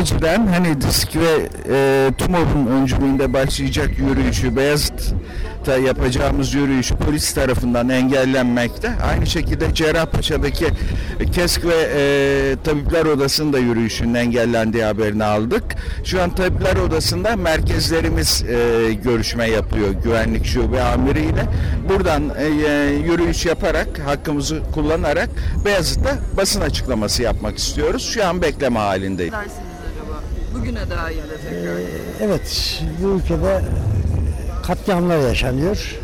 Kaleciden hani Disk ve e, TUMOP'un öncülüğünde başlayacak yürüyüşü Beyazıt'ta yapacağımız yürüyüş polis tarafından engellenmekte. Aynı şekilde Cerrahpaşa'daki KESK ve e, Tabipler Odası'nda yürüyüşünün engellendiği haberini aldık. Şu an Tabipler Odası'nda merkezlerimiz e, görüşme yapıyor güvenlik şube amiriyle. Buradan e, yürüyüş yaparak, hakkımızı kullanarak Beyazıt'ta basın açıklaması yapmak istiyoruz. Şu an bekleme halindeyim. Bugüne dair de tekrar. Evet, bu ülkede katliamlar yaşanıyor.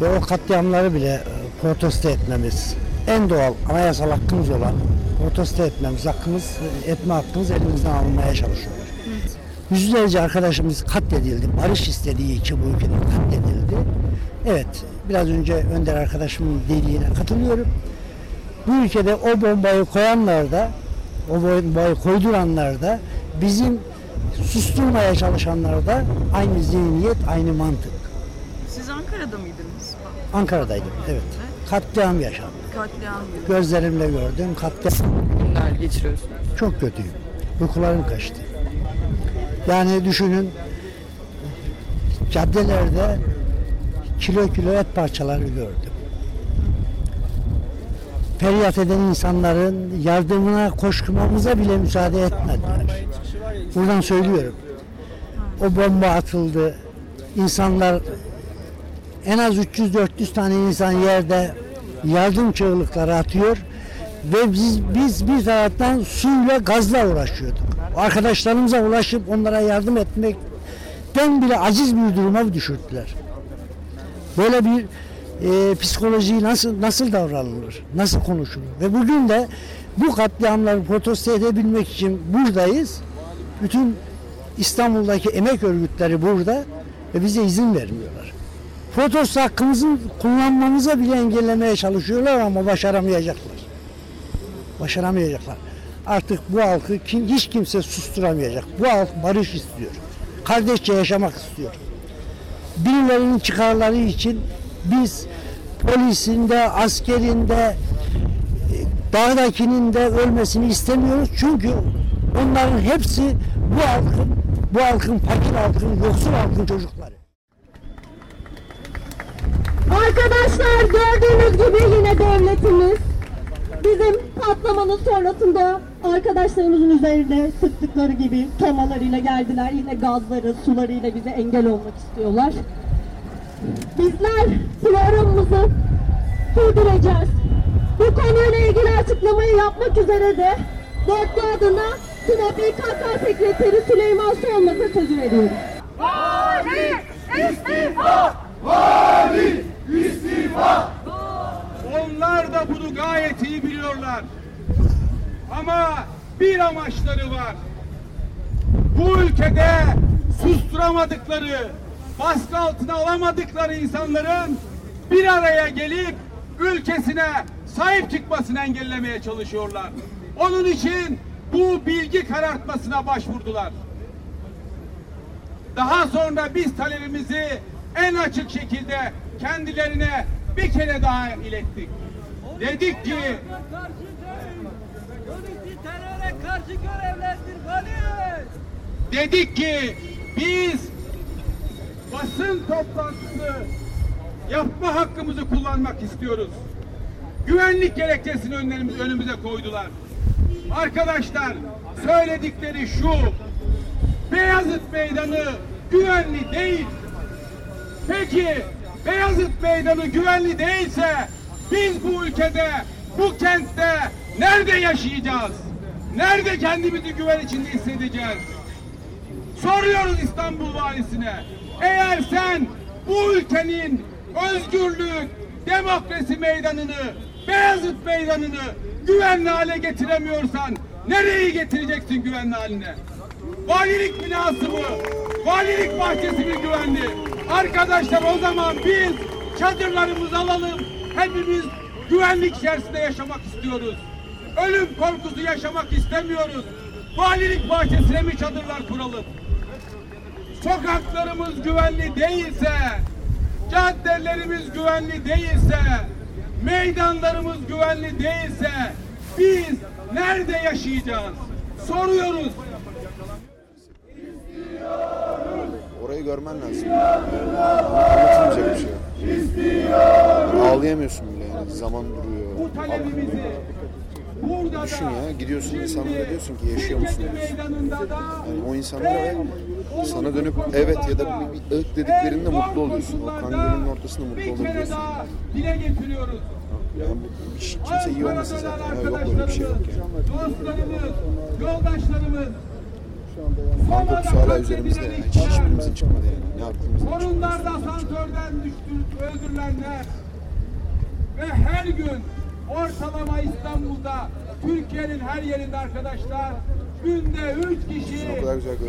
Ve o katliamları bile e, protesto etmemiz, en doğal anayasal hakkımız olan protesto etmemiz, hakkımız, etme hakkımız elimizden alınmaya çalışıyorlar. Yüzlerce arkadaşımız katledildi. Barış istediği için bu ülkede katledildi. Evet, biraz önce Önder arkadaşımın dediğine katılıyorum. Bu ülkede o bombayı koyanlar da, o bombayı koyduranlar da, bizim susturmaya çalışanlar da aynı zihniyet, aynı mantık. Siz Ankara'da mıydınız? Ankara'daydım, evet. Katliam yaşandı. Katliam gibi Gözlerimle gördüm, katliam. günler geçiriyorsunuz. Çok kötüyüm. Uykularım kaçtı. Yani düşünün caddelerde kilo kilo et parçaları gördüm. Feryat eden insanların yardımına koşmamıza bile müsaade etmediler. Buradan söylüyorum. O bomba atıldı. İnsanlar en az 300-400 tane insan yerde yardım çığlıkları atıyor ve biz biz bir taraftan suyla gazla uğraşıyorduk. Arkadaşlarımıza ulaşıp onlara yardım etmekten bile aciz bir duruma düşürdüler. Böyle bir e, psikolojiyi nasıl nasıl davranılır, nasıl konuşulur ve bugün de bu katliamları protesto edebilmek için buradayız. Bütün İstanbul'daki emek örgütleri burada ve bize izin vermiyorlar. Protesto hakkımızı kullanmamıza bile engellemeye çalışıyorlar ama başaramayacaklar. Başaramayacaklar. Artık bu halkı kim, hiç kimse susturamayacak. Bu halk barış istiyor. Kardeşçe yaşamak istiyor. Birilerinin çıkarları için biz polisinde, askerinde, e, dağdakinin de ölmesini istemiyoruz. Çünkü onların hepsi bu halkın, bu halkın fakir halkın, yoksul halkın çocukları. Arkadaşlar gördüğünüz gibi yine devletimiz bizim patlamanın sonrasında arkadaşlarımızın üzerine sıktıkları gibi tomalarıyla geldiler. Yine gazları, sularıyla bize engel olmak istiyorlar. Bizler programımızı sürdüreceğiz. Bu konuyla ilgili açıklamayı yapmak üzere de dörtlü adına TUNAP İKK Sekreteri Süleyman Solmaz'a sözü veriyorum. Onlar da bunu gayet iyi biliyorlar. Ama bir amaçları var. Bu ülkede susturamadıkları, baskı altına alamadıkları insanların bir araya gelip ülkesine sahip çıkmasını engellemeye çalışıyorlar. Onun için bu bilgi karartmasına başvurdular. Daha sonra biz talebimizi en açık şekilde kendilerine bir kere daha ilettik. Dedik ki karşı görevlendirmeliyiz. dedik ki biz basın toplantısı yapma hakkımızı kullanmak istiyoruz. Güvenlik gerekçesini önlerimiz, önümüze koydular. Arkadaşlar söyledikleri şu. Beyazıt Meydanı güvenli değil. Peki Beyazıt Meydanı güvenli değilse biz bu ülkede, bu kentte nerede yaşayacağız? Nerede kendimizi güven içinde hissedeceğiz? Soruyoruz İstanbul valisine. Eğer sen bu ülkenin özgürlük, demokrasi meydanını, Beyazıt meydanını güvenli hale getiremiyorsan nereyi getireceksin güvenli haline? Valilik binası mı? Valilik bahçesi mi güvenli? Arkadaşlar o zaman biz çadırlarımızı alalım. Hepimiz güvenlik içerisinde yaşamak istiyoruz. Ölüm korkusu yaşamak istemiyoruz. Valilik bahçesine mi çadırlar kuralım? Sokaklarımız güvenli değilse, caddelerimiz güvenli değilse, meydanlarımız güvenli değilse biz nerede yaşayacağız? Soruyoruz. Orayı görmen lazım. Anlatılmayacak bir şey. Ağlayamıyorsun bile yani. Zaman duruyor. Bu talebimizi burada Düşün da ya gidiyorsun insanlara diyorsun ki yaşıyor musun da Yani o insanlara ve sana dönüp evet ya da bir, bir ıh dediklerinde mutlu oluyorsun. O kangreninin ortasında mutlu olabiliyorsun. dile getiriyoruz. Yani bu, hiç kimse iyi olmasın zaten. Ya yok böyle bir şey yok yani. Dostlarımız, yoldaşlarımız Kan kokusu hala üzerimizde yani. Hiç hiçbirimizin çıkmadı yani. Ne aklımızdan çıkmadı. Torunlarda asansörden düştü, öldürülenler ve her gün ortalama İstanbul'da Türkiye'nin her yerinde arkadaşlar günde üç kişi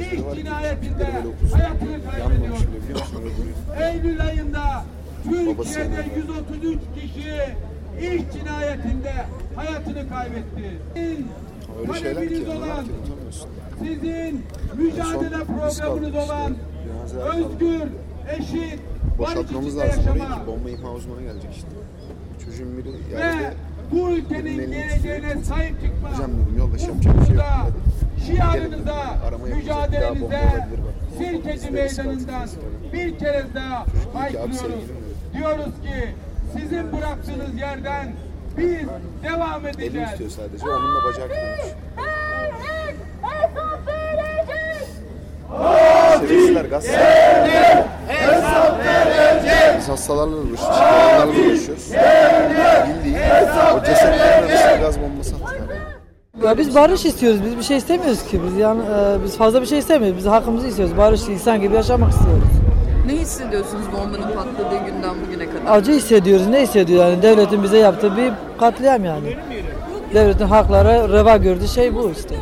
ki cinayetinde hayatını kaybediyor. Eylül ayında Türkiye'de yanında. 133 kişi iş cinayetinde hayatını kaybetti. Talebiniz olan sizin mücadele programınız olan özgür, eşit, barış içinde yaşama bomba imha uzmanı gelecek işte. Çocuğun biri yerde bu ülkenin geleceğine sahip çıkma. hocam dedim yoldaş yapacak bir şey yok. Hadi. şiarınıza, mücadelenize. Sirkeci meydanından bir kere daha haykırıyoruz. Diyoruz ki sizin bıraktığınız yerden biz devam Elini edeceğiz. tutuyor sadece. Onunla bacağı kırılmış. Şerefsizler gaz. Biz hastalarla uğraşıyoruz. Uğraşıyoruz. Bildiğin o cesetlerin arasına gaz bombası attılar. Ya biz barış istiyoruz. Biz bir şey istemiyoruz ki. Biz yani e, biz fazla bir şey istemiyoruz. Biz hakkımızı istiyoruz. Barış, insan gibi yaşamak istiyoruz. Ne hissediyorsunuz bombanın patladığı günden bugüne kadar? Acı hissediyoruz. Ne hissediyor yani? Devletin bize yaptığı bir katliam yani. Devletin hakları reva gördüğü şey bu işte.